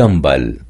Stammball